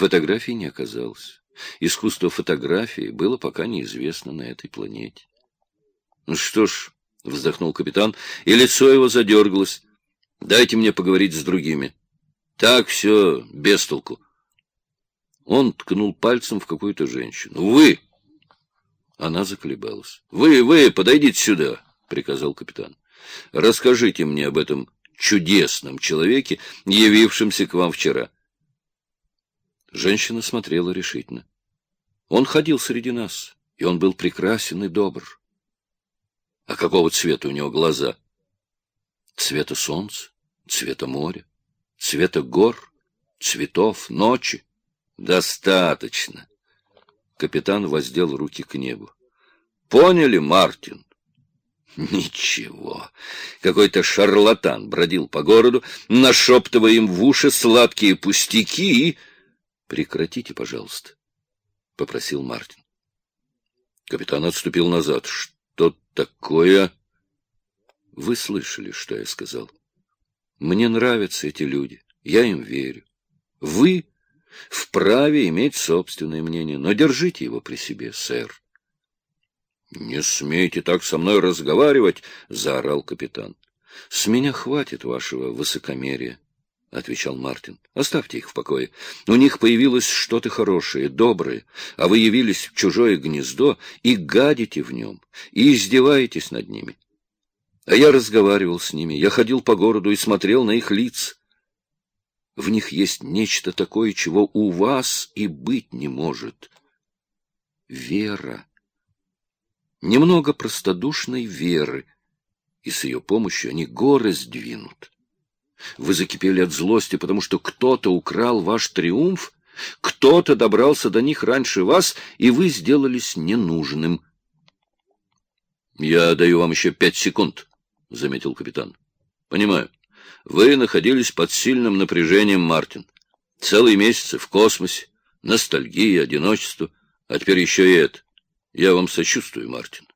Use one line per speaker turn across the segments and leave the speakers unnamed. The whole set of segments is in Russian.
Фотографий не оказалось. Искусство фотографии было пока неизвестно на этой планете. Ну что ж, — вздохнул капитан, и лицо его задергалось. — Дайте мне поговорить с другими. Так все без толку. Он ткнул пальцем в какую-то женщину. — Вы! Она заколебалась. — Вы, вы, подойдите сюда, — приказал капитан. — Расскажите мне об этом чудесном человеке, явившемся к вам вчера. Женщина смотрела решительно. Он ходил среди нас, и он был прекрасен и добр. А какого цвета у него глаза? Цвета солнца, цвета моря, цвета гор, цветов, ночи. Достаточно. Капитан воздел руки к небу. Поняли, Мартин? Ничего. Какой-то шарлатан бродил по городу, нашептывая им в уши сладкие пустяки и... Прекратите, пожалуйста, — попросил Мартин. Капитан отступил назад. Что такое? Вы слышали, что я сказал. Мне нравятся эти люди. Я им верю. Вы вправе иметь собственное мнение, но держите его при себе, сэр. — Не смейте так со мной разговаривать, — заорал капитан. — С меня хватит вашего высокомерия, — отвечал Мартин. — Оставьте их в покое. У них появилось что-то хорошее, доброе, а вы явились в чужое гнездо и гадите в нем, и издеваетесь над ними. А я разговаривал с ними, я ходил по городу и смотрел на их лица. В них есть нечто такое, чего у вас и быть не может. Вера. Немного простодушной веры, и с ее помощью они горы сдвинут. Вы закипели от злости, потому что кто-то украл ваш триумф, кто-то добрался до них раньше вас, и вы сделались ненужным. Я даю вам еще пять секунд, — заметил капитан. Понимаю. Вы находились под сильным напряжением, Мартин. Целые месяцы в космосе, ностальгия, одиночество, а теперь еще и это. Я вам сочувствую, Мартин.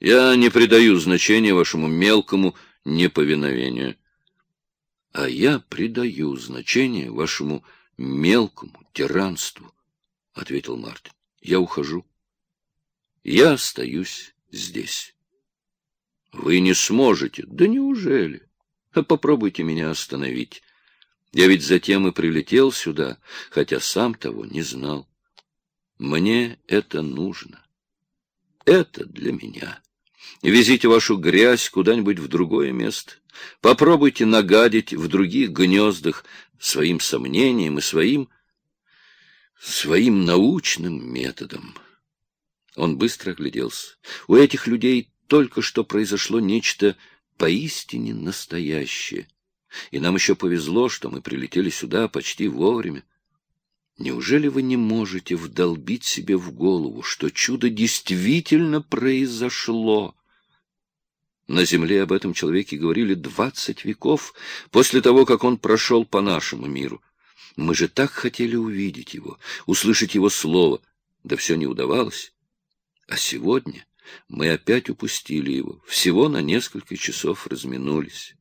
Я не придаю значения вашему мелкому неповиновению а я придаю значение вашему мелкому тиранству, — ответил Мартин. — Я ухожу. Я остаюсь здесь. — Вы не сможете. Да неужели? А попробуйте меня остановить. Я ведь затем и прилетел сюда, хотя сам того не знал. Мне это нужно. Это для меня. Везите вашу грязь куда-нибудь в другое место. Попробуйте нагадить в других гнездах своим сомнением и своим... своим научным методом. Он быстро огляделся. У этих людей только что произошло нечто поистине настоящее. И нам еще повезло, что мы прилетели сюда почти вовремя. Неужели вы не можете вдолбить себе в голову, что чудо действительно произошло? На земле об этом человеке говорили двадцать веков после того, как он прошел по нашему миру. Мы же так хотели увидеть его, услышать его слово, да все не удавалось. А сегодня мы опять упустили его, всего на несколько часов разминулись.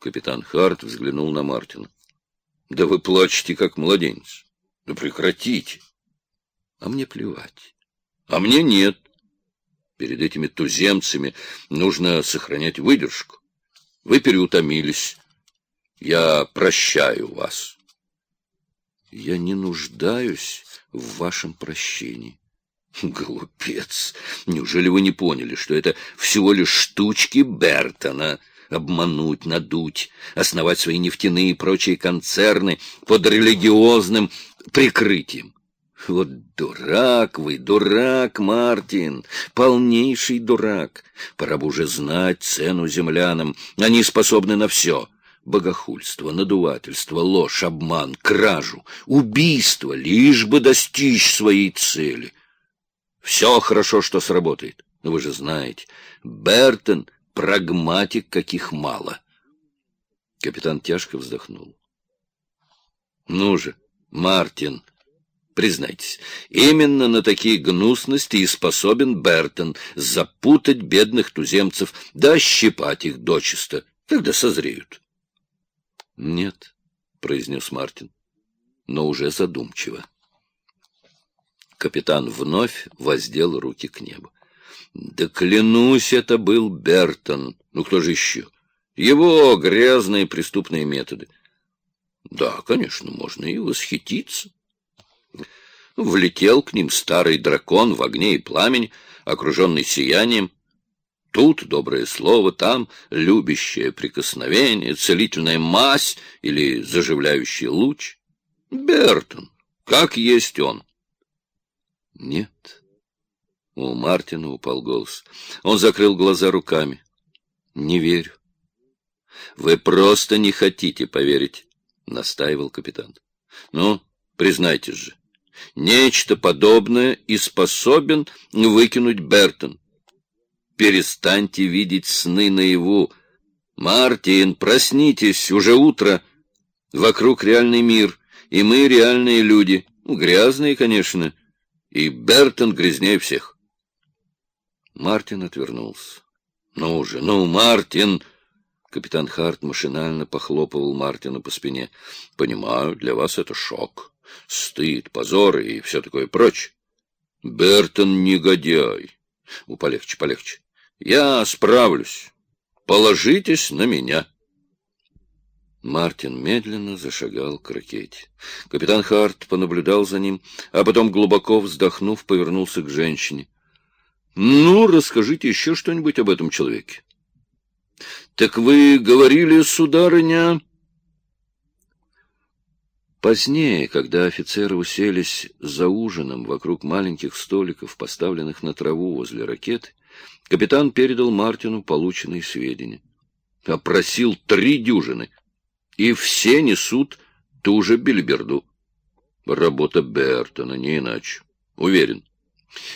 Капитан Харт взглянул на Мартина. — Да вы плачете, как младенец. Да прекратите. — А мне плевать. — А мне нет. — Перед этими туземцами нужно сохранять выдержку. Вы переутомились. Я прощаю вас. Я не нуждаюсь в вашем прощении. Глупец! Неужели вы не поняли, что это всего лишь штучки Бертона? Обмануть, надуть, основать свои нефтяные и прочие концерны под религиозным прикрытием. Вот дурак вы, дурак, Мартин, полнейший дурак. Пора бы уже знать цену землянам. Они способны на все. Богохульство, надувательство, ложь, обман, кражу, убийство, лишь бы достичь своей цели. Все хорошо, что сработает. Но вы же знаете, Бертон — прагматик, каких мало. Капитан тяжко вздохнул. — Ну же, Мартин! — Признайтесь, именно на такие гнусности и способен Бертон запутать бедных туземцев, да щипать их дочисто, когда созреют. — Нет, — произнес Мартин, — но уже задумчиво. Капитан вновь воздел руки к небу. Да клянусь, это был Бертон. Ну, кто же еще? Его грязные преступные методы. Да, конечно, можно и восхититься. Влетел к ним старый дракон в огне и пламени, окруженный сиянием. Тут доброе слово, там любящее прикосновение, целительная мазь или заживляющий луч. Бертон, как есть он. Нет. У Мартина упал голос. Он закрыл глаза руками. Не верю. Вы просто не хотите поверить, настаивал капитан. Ну, признайтесь же. Нечто подобное и способен выкинуть Бертон. Перестаньте видеть сны наяву. Мартин, проснитесь, уже утро. Вокруг реальный мир, и мы реальные люди. Грязные, конечно, и Бертон грязнее всех. Мартин отвернулся. «Ну уже, ну, Мартин!» Капитан Харт машинально похлопывал Мартина по спине. «Понимаю, для вас это шок, стыд, позор и все такое прочее. Бертон негодяй. У, полегче, полегче. Я справлюсь. Положитесь на меня». Мартин медленно зашагал к ракете. Капитан Харт понаблюдал за ним, а потом, глубоко вздохнув, повернулся к женщине. — Ну, расскажите еще что-нибудь об этом человеке. — Так вы говорили, сударыня... Позднее, когда офицеры уселись за ужином вокруг маленьких столиков, поставленных на траву возле ракеты, капитан передал Мартину полученные сведения. Опросил три дюжины — и все несут ту же бельберду. Работа Бертона, не иначе. Уверен.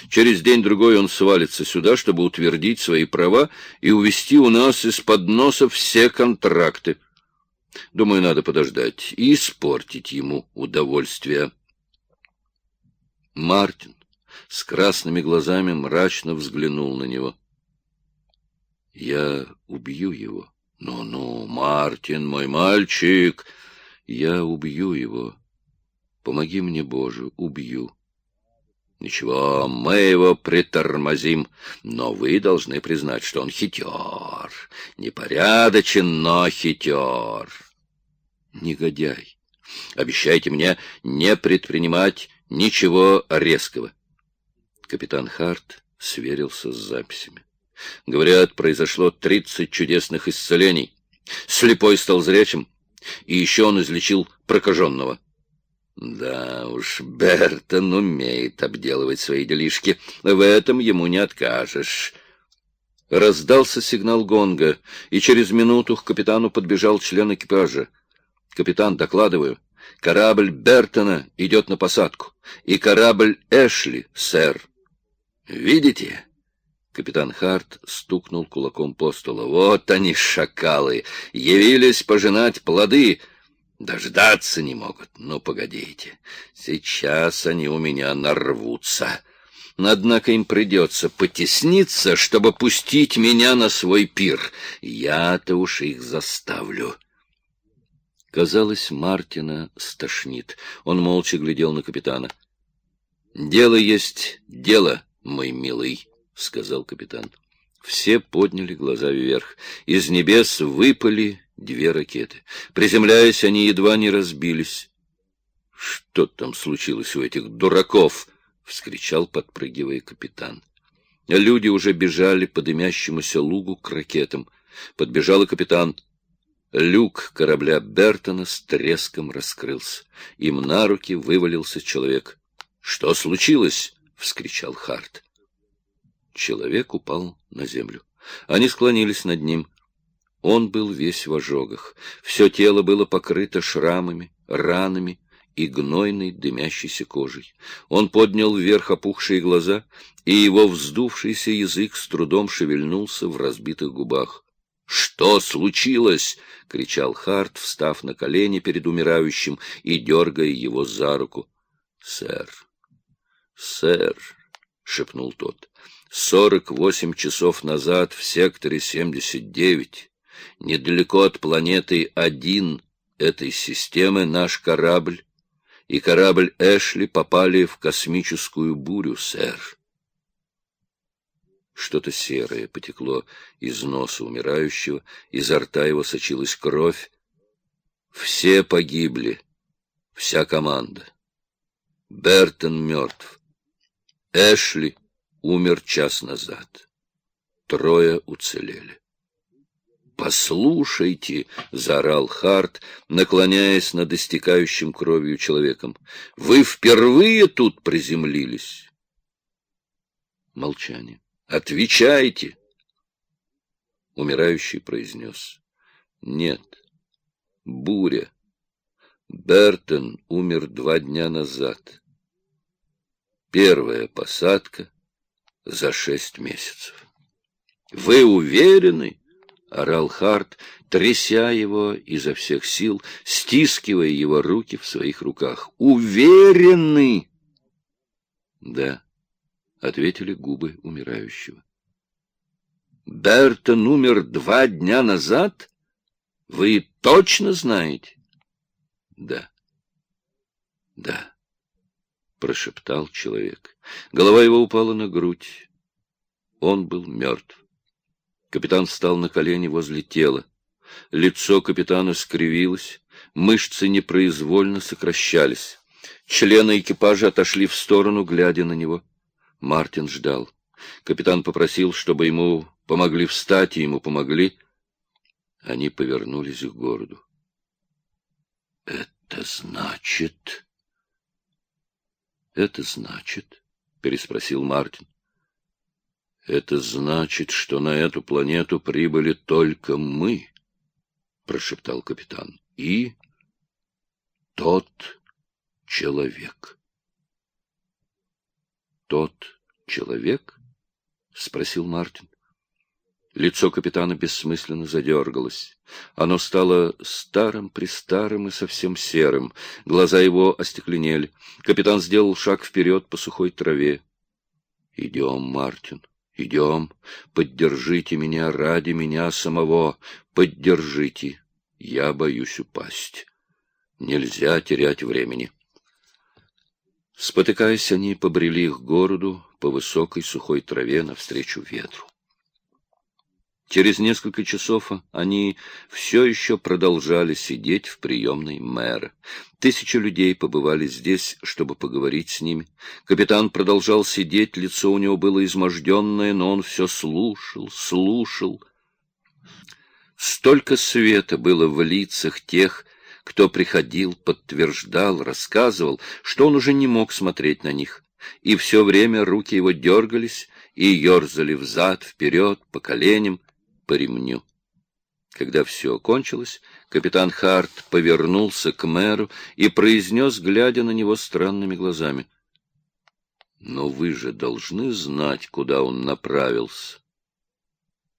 Через день-другой он свалится сюда, чтобы утвердить свои права и увести у нас из-под носа все контракты. Думаю, надо подождать и испортить ему удовольствие. Мартин с красными глазами мрачно взглянул на него. — Я убью его. «Ну-ну, Мартин, мой мальчик, я убью его. Помоги мне, Боже, убью». «Ничего, мы его притормозим, но вы должны признать, что он хитер. Непорядочен, но хитер». «Негодяй, обещайте мне не предпринимать ничего резкого». Капитан Харт сверился с записями. Говорят, произошло тридцать чудесных исцелений. Слепой стал зрячим, и еще он излечил прокаженного. Да уж, Бертон умеет обделывать свои делишки. В этом ему не откажешь. Раздался сигнал гонга, и через минуту к капитану подбежал член экипажа. «Капитан, докладываю, корабль Бертона идет на посадку, и корабль Эшли, сэр. Видите?» Капитан Харт стукнул кулаком по столу. «Вот они, шакалы! Явились пожинать плоды! Дождаться не могут! Ну, погодите, сейчас они у меня нарвутся!» Однако им придется потесниться, чтобы пустить меня на свой пир. Я-то уж их заставлю. Казалось, Мартина стошнит. Он молча глядел на капитана. «Дело есть дело, мой милый». — сказал капитан. Все подняли глаза вверх. Из небес выпали две ракеты. Приземляясь, они едва не разбились. — Что там случилось у этих дураков? — вскричал, подпрыгивая капитан. Люди уже бежали по дымящемуся лугу к ракетам. Подбежал и капитан. Люк корабля Бертона с треском раскрылся. Им на руки вывалился человек. — Что случилось? — вскричал Харт. Человек упал на землю. Они склонились над ним. Он был весь в ожогах. Все тело было покрыто шрамами, ранами и гнойной дымящейся кожей. Он поднял вверх опухшие глаза, и его вздувшийся язык с трудом шевельнулся в разбитых губах. «Что случилось?» — кричал Харт, встав на колени перед умирающим и дергая его за руку. «Сэр, сэр!» — шепнул тот. 48 часов назад в секторе 79, недалеко от планеты 1 этой системы, наш корабль и корабль Эшли попали в космическую бурю, сэр. Что-то серое потекло из носа умирающего, изо рта его сочилась кровь. Все погибли, вся команда. Бертон мертв. Эшли умер час назад. Трое уцелели. «Послушайте!» — заорал Харт, наклоняясь над истекающим кровью человеком. «Вы впервые тут приземлились?» Молчание. «Отвечайте!» Умирающий произнес. «Нет. Буря. Бертон умер два дня назад. Первая посадка за шесть месяцев». «Вы уверены?» — орал Харт, тряся его изо всех сил, стискивая его руки в своих руках. «Уверены!» «Да», — ответили губы умирающего. «Бертон умер два дня назад? Вы точно знаете?» «Да, да», — прошептал человек. Голова его упала на грудь. Он был мертв. Капитан встал на колени возле тела. Лицо капитана скривилось, мышцы непроизвольно сокращались. Члены экипажа отошли в сторону, глядя на него. Мартин ждал. Капитан попросил, чтобы ему помогли встать, и ему помогли. Они повернулись к городу. — Это значит... — Это значит... — переспросил Мартин. Это значит, что на эту планету прибыли только мы, — прошептал капитан. И тот человек. Тот человек? — спросил Мартин. Лицо капитана бессмысленно задергалось. Оно стало старым-престарым и совсем серым. Глаза его остекленели. Капитан сделал шаг вперед по сухой траве. — Идем, Мартин. — Идем, поддержите меня ради меня самого, поддержите. Я боюсь упасть. Нельзя терять времени. Спотыкаясь, они побрели к городу по высокой сухой траве навстречу ветру. Через несколько часов они все еще продолжали сидеть в приемной мэра. Тысячи людей побывали здесь, чтобы поговорить с ними. Капитан продолжал сидеть, лицо у него было изможденное, но он все слушал, слушал. Столько света было в лицах тех, кто приходил, подтверждал, рассказывал, что он уже не мог смотреть на них. И все время руки его дергались и ерзали взад, вперед, по коленям, по ремню. Когда все кончилось, капитан Харт повернулся к мэру и произнес, глядя на него странными глазами. — Но вы же должны знать, куда он направился.